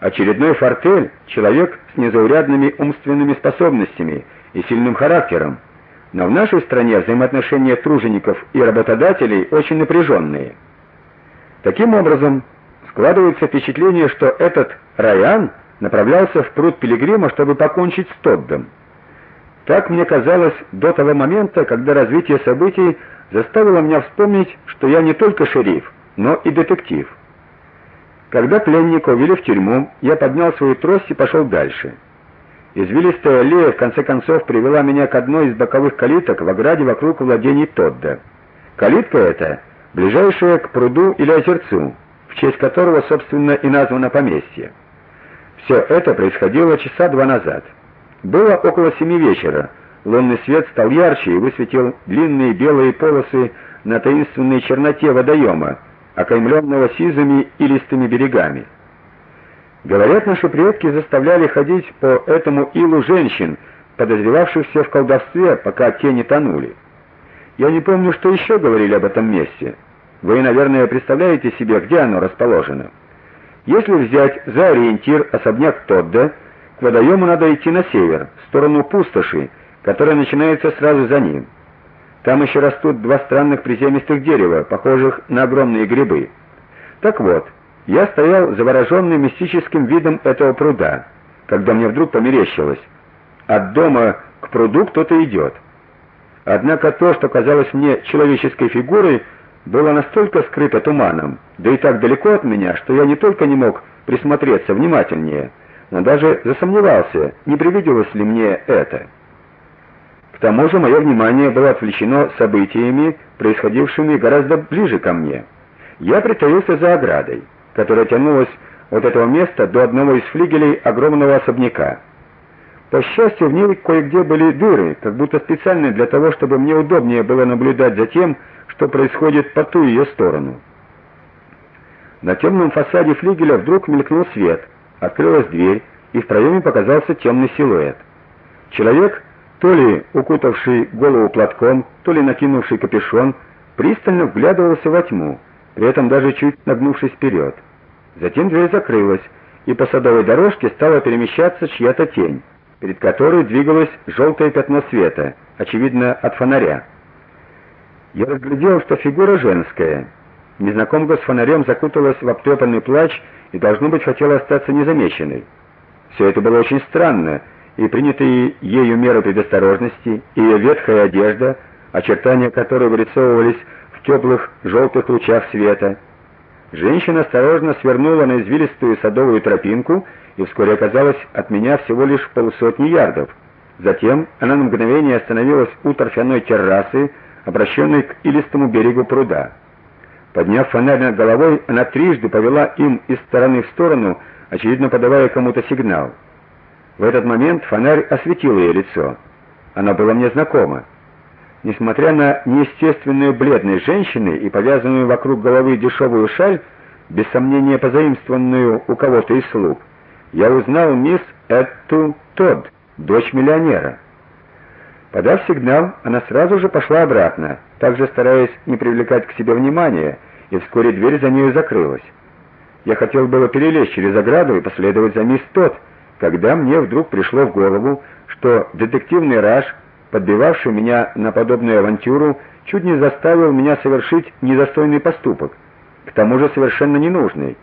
Очередной фортель человек с незаурядными умственными способностями и сильным характером. Но в нашей стране взаимоотношения тружеников и работодателей очень напряженные. Таким образом, складывается впечатление, что этот Райан направлялся в пруд Пилигрима, чтобы покончить с Тоддом. Так мне казалось до того момента, когда развитие событий заставило меня вспомнить, что я не только шериф, но и детектив. Когда пленника увели в тюрьму, я поднял свою трость и пошел дальше. Извилистая аллея в конце концов привела меня к одной из боковых калиток в ограде вокруг владений Тодда. Калитка эта ближайшая к пруду или озерцу, в честь которого, собственно, и названо поместье. Все это происходило часа два назад. Было около семи вечера. Лунный свет стал ярче и высветил длинные белые полосы на таинственной черноте водоема, окаймленного сизыми и листыми берегами. Говорят, наши предки заставляли ходить по этому илу женщин, подозревавшихся в колдовстве, пока те не тонули. Я не помню, что еще говорили об этом месте. Вы, наверное, представляете себе, где оно расположено. Если взять за ориентир особняк Тодда, к водоему надо идти на север, в сторону пустоши, которая начинается сразу за ним. Там еще растут два странных приземистых дерева, похожих на огромные грибы. Так вот, я стоял завороженный мистическим видом этого пруда, когда мне вдруг померещилось: от дома к пруду кто-то идет. Однако то, что казалось мне человеческой фигурой, было настолько скрыто туманом, да и так далеко от меня, что я не только не мог присмотреться внимательнее, но даже засомневался, не привиделось ли мне это. К тому же мое внимание было отвлечено событиями, происходившими гораздо ближе ко мне. Я притаился за оградой, которая тянулась от этого места до одного из флигелей огромного особняка. По счастью, в ней кое-где были дыры, как будто специально для того, чтобы мне удобнее было наблюдать за тем, что происходит по ту ее сторону. На темном фасаде флигеля вдруг мелькнул свет, открылась дверь, и в проеме показался темный силуэт. Человек то ли укутавший голову платком, то ли накинувший капюшон, пристально вглядывался во тьму, при этом даже чуть нагнувшись вперед. Затем дверь закрылась, и по садовой дорожке стала перемещаться чья-то тень, перед которой двигалось желтое пятно света, очевидно, от фонаря. Я разглядел, что фигура женская. Незнакомка с фонарем закуталась в обтрепанный плащ и должно быть хотела остаться незамеченной. Все это было очень странно и принятые ею меры предосторожности, и ее ветхая одежда, очертания которой вырисовывались в теплых желтых лучах света. Женщина осторожно свернула на извилистую садовую тропинку и вскоре оказалась от меня всего лишь в полусотни ярдов. Затем она на мгновение остановилась у торфяной террасы, обращенной к илистому берегу пруда. Подняв фонарь над головой, она трижды повела им из стороны в сторону, очевидно подавая кому-то сигнал. В этот момент фонарь осветил ее лицо. Оно было мне знакомо. Несмотря на неестественную бледность женщины и повязанную вокруг головы дешевую шаль, без сомнения позаимствованную у кого-то из слуг, я узнал мисс Этту Тодд, дочь миллионера. Подав сигнал, она сразу же пошла обратно, также стараясь не привлекать к себе внимания, и вскоре дверь за нею закрылась. Я хотел было перелезть через ограду и последовать за мисс Тодд, когда мне вдруг пришло в голову, что детективный раж, подбивавший меня на подобную авантюру, чуть не заставил меня совершить недостойный поступок, к тому же совершенно ненужный.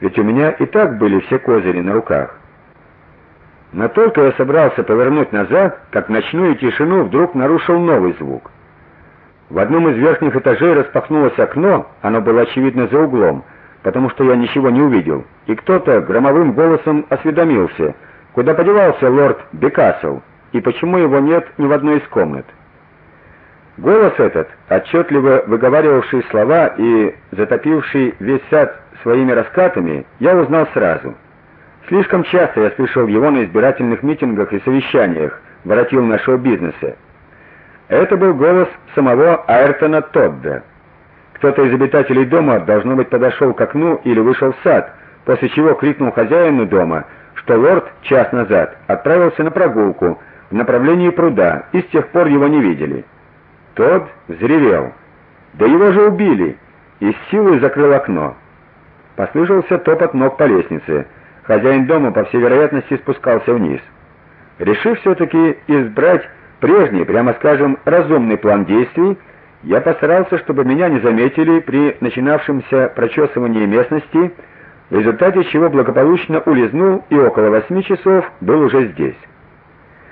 Ведь у меня и так были все козыри на руках. Но только я собрался повернуть назад, как ночную тишину вдруг нарушил новый звук. В одном из верхних этажей распахнулось окно, оно было очевидно за углом потому что я ничего не увидел, и кто-то громовым голосом осведомился, куда подевался лорд Бекасл и почему его нет ни в одной из комнат. Голос этот, отчетливо выговаривавший слова и затопивший весь сад своими раскатами, я узнал сразу. Слишком часто я слышал его на избирательных митингах и совещаниях, воротил нашего бизнеса. Это был голос самого Айртона Тодда. Кто-то из обитателей дома должно быть подошел к окну или вышел в сад, после чего крикнул хозяину дома, что лорд час назад отправился на прогулку в направлении пруда, и с тех пор его не видели. Тот взревел: "Да его же убили!" и с силой закрыл окно. Послышался топот ног по лестнице. хозяин дома, по всей вероятности, спускался вниз. Решив все таки избрать прежний, прямо скажем, разумный план действий, я постарался, чтобы меня не заметили при начинавшемся прочесывании местности, в результате чего благополучно улизнул и около восьми часов был уже здесь.